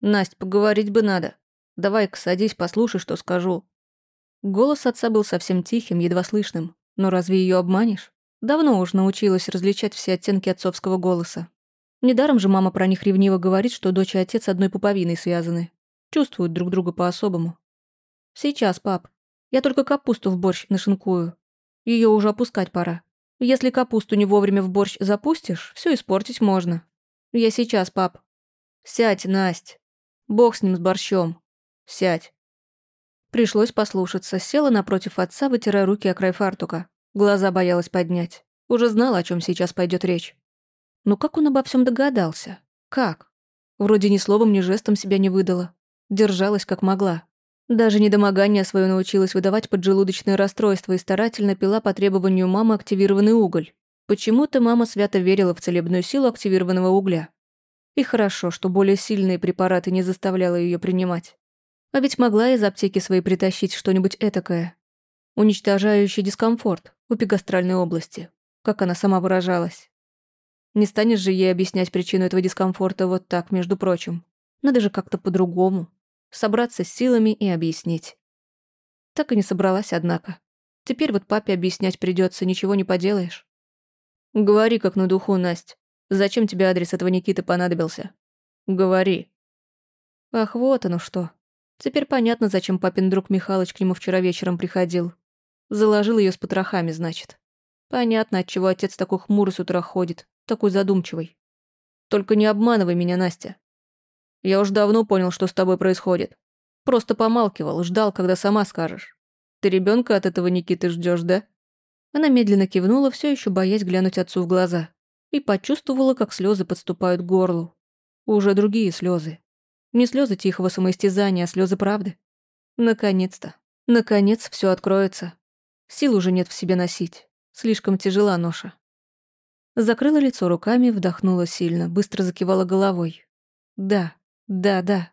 Насть, поговорить бы надо. Давай-ка садись, послушай, что скажу». Голос отца был совсем тихим, едва слышным. Но разве ее обманешь? Давно уж научилась различать все оттенки отцовского голоса. Недаром же мама про них ревниво говорит, что дочь и отец одной пуповиной связаны. Чувствуют друг друга по-особому. «Сейчас, пап. Я только капусту в борщ нашинкую. Ее уже опускать пора. Если капусту не вовремя в борщ запустишь, все испортить можно. Я сейчас, пап. Сядь, Насть. Бог с ним с борщом. Сядь. Пришлось послушаться. Села напротив отца, вытирая руки о край фартука. Глаза боялась поднять. Уже знала, о чем сейчас пойдет речь. Но как он обо всем догадался? Как? Вроде ни словом, ни жестом себя не выдала. Держалась как могла. Даже недомогание свое научилась выдавать поджелудочное расстройство и старательно пила по требованию мамы активированный уголь. Почему-то мама свято верила в целебную силу активированного угля. И хорошо, что более сильные препараты не заставляла ее принимать. А ведь могла из аптеки своей притащить что-нибудь этакое, уничтожающий дискомфорт в эпигастральной области, как она сама выражалась. Не станешь же ей объяснять причину этого дискомфорта вот так, между прочим. Надо же как-то по-другому собраться с силами и объяснить. Так и не собралась, однако. Теперь вот папе объяснять придется, ничего не поделаешь. Говори как на духу, Насть. Зачем тебе адрес этого Никиты понадобился? Говори. Ах, вот оно что. Теперь понятно, зачем папин друг Михалыч к нему вчера вечером приходил. Заложил ее с потрохами, значит. Понятно, отчего отец такой хмурый с утра ходит, такой задумчивый. Только не обманывай меня, Настя. Я уж давно понял, что с тобой происходит. Просто помалкивал, ждал, когда сама скажешь. Ты ребенка от этого Никиты ждешь, да?» Она медленно кивнула, все еще боясь глянуть отцу в глаза. И почувствовала, как слезы подступают к горлу. Уже другие слезы. Не слезы тихого самоистязания, а слезы правды. Наконец-то. Наконец все откроется. Сил уже нет в себе носить. Слишком тяжела ноша. Закрыла лицо руками, вдохнула сильно, быстро закивала головой. Да, да, да.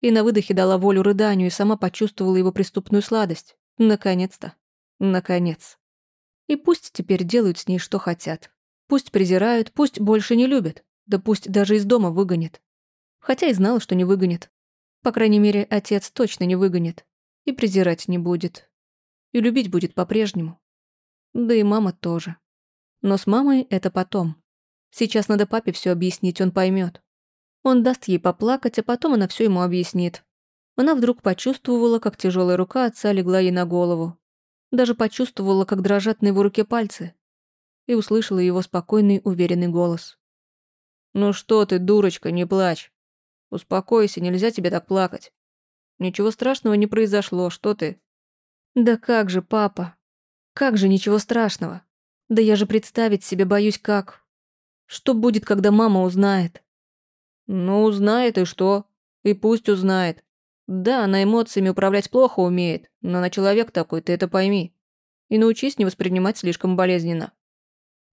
И на выдохе дала волю рыданию и сама почувствовала его преступную сладость. Наконец-то. Наконец. И пусть теперь делают с ней что хотят. Пусть презирают, пусть больше не любят. Да пусть даже из дома выгонят. Хотя и знала, что не выгонит. По крайней мере, отец точно не выгонит. И презирать не будет. И любить будет по-прежнему. Да и мама тоже. Но с мамой это потом. Сейчас надо папе все объяснить, он поймет. Он даст ей поплакать, а потом она все ему объяснит. Она вдруг почувствовала, как тяжелая рука отца легла ей на голову. Даже почувствовала, как дрожат на его руке пальцы. И услышала его спокойный, уверенный голос. «Ну что ты, дурочка, не плачь. Успокойся, нельзя тебе так плакать. Ничего страшного не произошло, что ты?» «Да как же, папа? Как же ничего страшного? Да я же представить себе боюсь как. Что будет, когда мама узнает?» «Ну, узнает и что? И пусть узнает. Да, она эмоциями управлять плохо умеет, но она человек такой, ты это пойми. И научись не воспринимать слишком болезненно.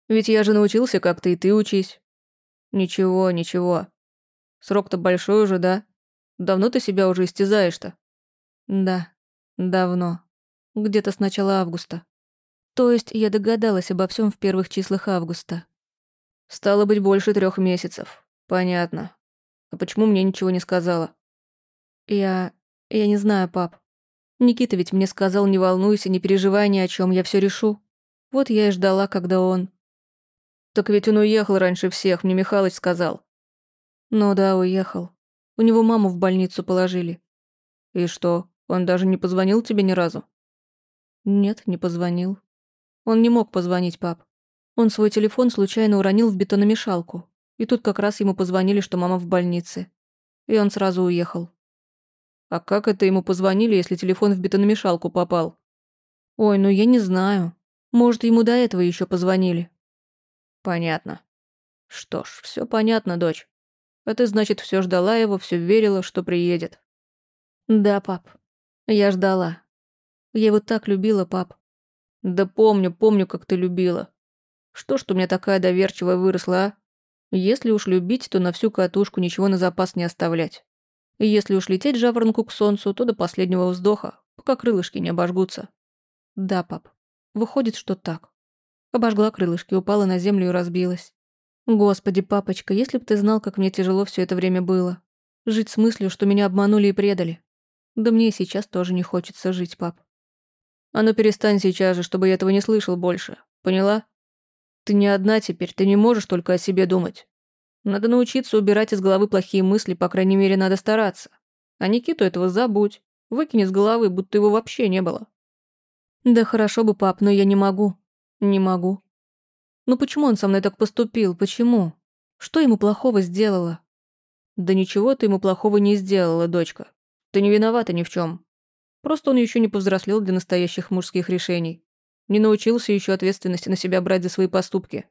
Ведь я же научился как-то, и ты учись. Ничего, ничего. Срок-то большой уже, да? Давно ты себя уже истязаешь-то? Да, давно. Где-то с начала августа. То есть я догадалась обо всем в первых числах августа. Стало быть, больше трех месяцев. Понятно. А почему мне ничего не сказала? Я... я не знаю, пап. Никита ведь мне сказал, не волнуйся, не переживай ни о чем, я все решу. Вот я и ждала, когда он... Так ведь он уехал раньше всех, мне Михалыч сказал. Ну да, уехал. У него маму в больницу положили. И что, он даже не позвонил тебе ни разу? Нет, не позвонил. Он не мог позвонить, пап. Он свой телефон случайно уронил в бетономешалку. И тут как раз ему позвонили, что мама в больнице. И он сразу уехал. А как это ему позвонили, если телефон в бетономешалку попал? Ой, ну я не знаю. Может, ему до этого еще позвонили. Понятно. Что ж, все понятно, дочь. А ты, значит, все ждала его, все верила, что приедет. Да, пап. Я ждала. Я его так любила, пап. Да помню, помню, как ты любила. Что ж ты у меня такая доверчивая выросла, а? Если уж любить, то на всю катушку ничего на запас не оставлять. И если уж лететь жаворонку к солнцу, то до последнего вздоха, пока крылышки не обожгутся. Да, пап. Выходит, что так. Обожгла крылышки, упала на землю и разбилась. Господи, папочка, если б ты знал, как мне тяжело все это время было. Жить с мыслью, что меня обманули и предали. Да мне сейчас тоже не хочется жить, пап. А ну перестань сейчас же, чтобы я этого не слышал больше. Поняла? Ты не одна теперь, ты не можешь только о себе думать. Надо научиться убирать из головы плохие мысли, по крайней мере, надо стараться. А Никиту этого забудь. Выкини с головы, будто его вообще не было. Да хорошо бы, пап, но я не могу. Не могу. Ну почему он со мной так поступил? Почему? Что ему плохого сделала? Да ничего ты ему плохого не сделала, дочка. Ты не виновата ни в чем. Просто он еще не повзрослел для настоящих мужских решений. Не научился еще ответственности на себя брать за свои поступки.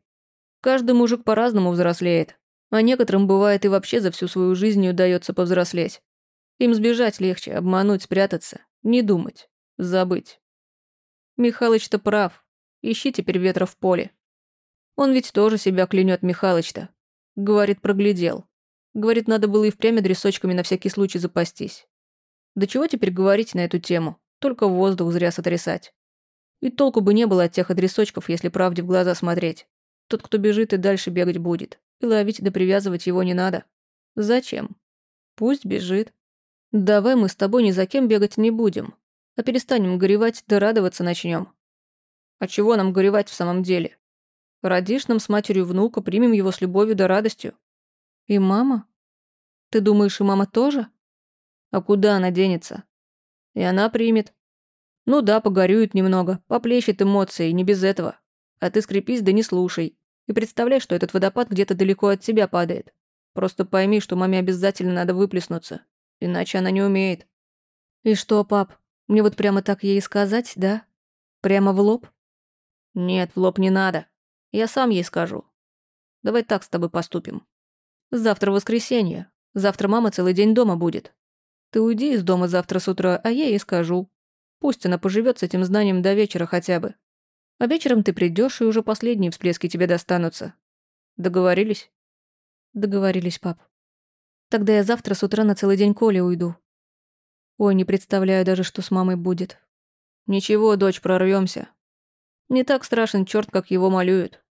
Каждый мужик по-разному взрослеет. А некоторым бывает и вообще за всю свою жизнь не удается повзрослеть. Им сбежать легче, обмануть, спрятаться, не думать, забыть. Михалыч-то прав. Ищи теперь ветра в поле. Он ведь тоже себя клянет, Михалыч-то. Говорит, проглядел. Говорит, надо было и впрямь адресочками на всякий случай запастись. Да чего теперь говорить на эту тему? Только воздух зря сотрясать. И толку бы не было от тех адресочков, если правде в глаза смотреть. Тот, кто бежит, и дальше бегать будет. И ловить да привязывать его не надо. Зачем? Пусть бежит. Давай мы с тобой ни за кем бегать не будем, а перестанем горевать да радоваться начнем. А чего нам горевать в самом деле? Родишь нам с матерью внука, примем его с любовью да радостью. И мама? Ты думаешь, и мама тоже? А куда она денется? И она примет. Ну да, погорюет немного, поплещет эмоции, не без этого. А ты скрепись да не слушай. И представляй, что этот водопад где-то далеко от тебя падает. Просто пойми, что маме обязательно надо выплеснуться. Иначе она не умеет. И что, пап, мне вот прямо так ей сказать, да? Прямо в лоб? Нет, в лоб не надо. Я сам ей скажу. Давай так с тобой поступим. Завтра воскресенье. Завтра мама целый день дома будет. Ты уйди из дома завтра с утра, а я ей скажу. Пусть она поживет с этим знанием до вечера хотя бы. А вечером ты придешь, и уже последние всплески тебе достанутся. Договорились? Договорились, пап. Тогда я завтра с утра на целый день Коле уйду. Ой, не представляю даже, что с мамой будет. Ничего, дочь, прорвемся. Не так страшен черт, как его малюют.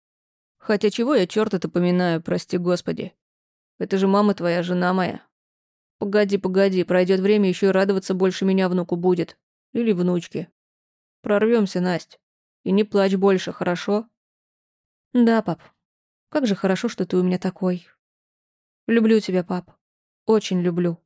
Хотя чего я черта-то поминаю, прости господи. Это же мама твоя, жена моя. Погоди, погоди, пройдет время, еще и радоваться больше меня внуку будет. Или внучке. Прорвемся, Насть. И не плачь больше, хорошо? Да, пап. Как же хорошо, что ты у меня такой. Люблю тебя, пап. Очень люблю.